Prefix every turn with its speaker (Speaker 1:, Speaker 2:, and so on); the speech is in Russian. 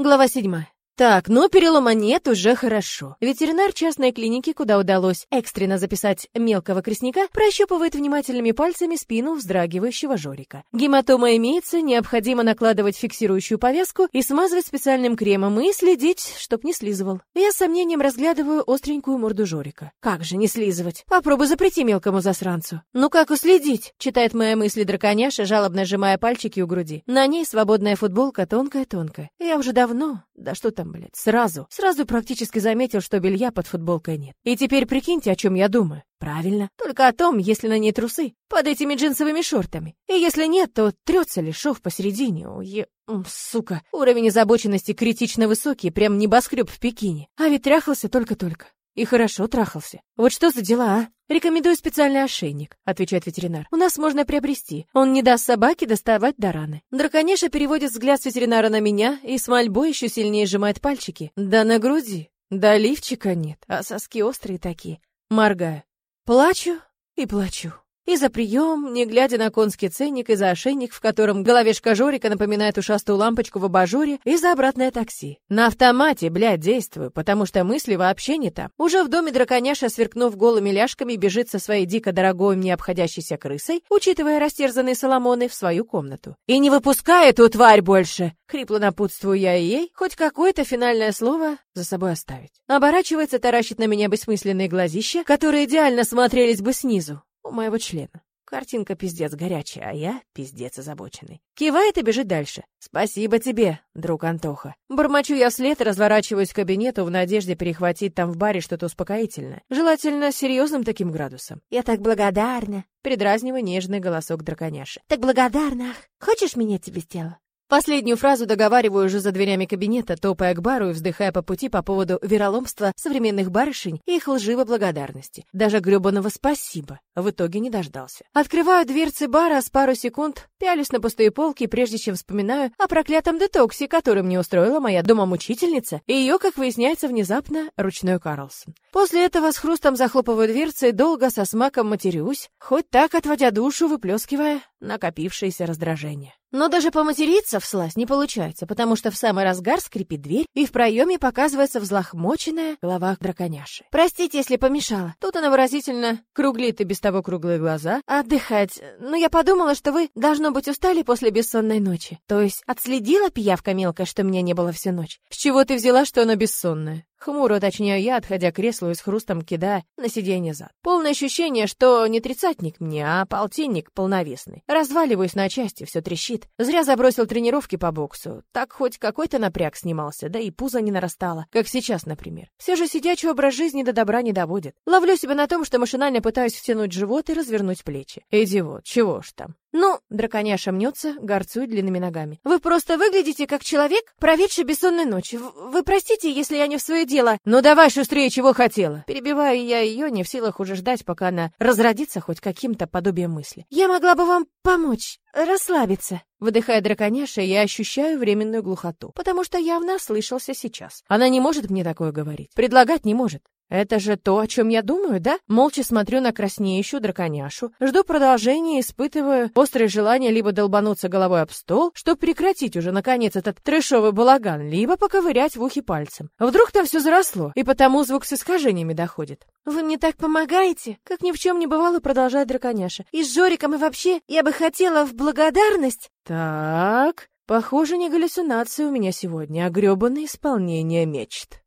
Speaker 1: Глава седьмая. Так, ну перелома нет, уже хорошо. Ветеринар частной клиники, куда удалось экстренно записать мелкого крестника, прощупывает внимательными пальцами спину вздрагивающего Жорика. Гематома имеется, необходимо накладывать фиксирующую повязку и смазывать специальным кремом и следить, чтоб не слизывал. Я с сомнением разглядываю остренькую морду Жорика. Как же не слизывать? Попробуй запрети мелкому засранцу. Ну как уследить? Читает мои мысли драконяша, жалобно сжимая пальчики у груди. На ней свободная футболка тонкая-тонкая. Я уже давно, да что там, блядь, сразу, сразу практически заметил, что белья под футболкой нет. И теперь прикиньте, о чем я думаю. Правильно, только о том, если на ней трусы, под этими джинсовыми шортами. И если нет, то трется ли шов посередине. О, е... Сука, уровень озабоченности критично высокий, прям небоскреб в Пекине. А ведь трахался только-только. И хорошо трахался. Вот что за дела, а? Рекомендую специальный ошейник, отвечает ветеринар. У нас можно приобрести. Он не даст собаке доставать до раны. Драконеша переводит взгляд с ветеринара на меня и с мольбой еще сильнее сжимает пальчики. Да на груди. Да лифчика нет, а соски острые такие. Моргаю. Плачу и плачу. И за прием, не глядя на конский ценник, и за ошейник, в котором головешка Жорика напоминает ушастую лампочку в абажуре, и за обратное такси. На автомате, блядь, действую, потому что мысли вообще не там. Уже в доме драконяша, сверкнув голыми ляжками, бежит со своей дико дорогой мне обходящейся крысой, учитывая растерзанные соломоны, в свою комнату. «И не выпускай эту тварь больше!» Хрипло напутствую я ей, хоть какое-то финальное слово за собой оставить. Оборачивается, таращит на меня бессмысленные глазища, которые идеально смотрелись бы снизу у моего члена. Картинка пиздец горячая, а я пиздец озабоченный. Кивает и бежит дальше. Спасибо тебе, друг Антоха. Бормочу я вслед, разворачиваюсь к кабинету в надежде перехватить там в баре что-то успокоительное. Желательно серьезным таким градусом. Я так благодарна. Передразниваю нежный голосок драконяши. Так благодарна. Хочешь меня тебе сделала? Последнюю фразу договариваю уже за дверями кабинета, топая к бару и вздыхая по пути по поводу вероломства современных барышень и их лживой благодарности. Даже грёбаного спасибо. В итоге не дождался. Открываю дверцы бара, с пару секунд пялюсь на пустые полки, прежде чем вспоминаю о проклятом детоксе, который мне устроила моя домомучительница, и ее, как выясняется, внезапно ручной Карлсон. После этого с хрустом захлопываю дверцы долго со смаком матерюсь, хоть так отводя душу, выплескивая накопившееся раздражение. Но даже поматериться в слазь не получается, потому что в самый разгар скрипит дверь, и в проеме показывается взлохмоченная голова драконяши. «Простите, если помешала». Тут она выразительно круглит и без того круглые глаза. «Отдыхать. Но я подумала, что вы, должно быть, устали после бессонной ночи. То есть отследила пиявка мелкая, что меня не было всю ночь? С чего ты взяла, что она бессонная?» Хмуро уточняю я, отходя к креслу и с хрустом кидая на сиденье зад. Полное ощущение, что не тридцатник мне, а полтинник полновесный. Разваливаюсь на части, все трещит. Зря забросил тренировки по боксу. Так хоть какой-то напряг снимался, да и пузо не нарастало, как сейчас, например. Все же сидячий образ жизни до добра не доводит. Ловлю себя на том, что машинально пытаюсь втянуть живот и развернуть плечи. Идиот, чего ж там. «Ну», — драконяша мнется, горцует длинными ногами. «Вы просто выглядите как человек, проведший бессонную ночь. Вы простите, если я не в свое дело». «Ну давай шустрее, чего хотела». Перебиваю я ее, не в силах уже ждать, пока она разродится хоть каким-то подобием мысли. «Я могла бы вам помочь, расслабиться». Выдыхая драконяша, я ощущаю временную глухоту, потому что явно слышался сейчас. Она не может мне такое говорить, предлагать не может. Это же то, о чем я думаю, да? Молча смотрю на краснеющую драконяшу, жду продолжения, испытываю острое желание либо долбануться головой об стол, чтобы прекратить уже, наконец, этот трэшовый балаган, либо поковырять в ухе пальцем. Вдруг там все заросло, и потому звук с искажениями доходит. «Вы мне так помогаете?» Как ни в чем не бывало, продолжает драконяша. «И с Жориком, и вообще, я бы хотела в благодарность...» «Так...» Похоже, не галлюцинации у меня сегодня, а грёбаное исполнение мечт.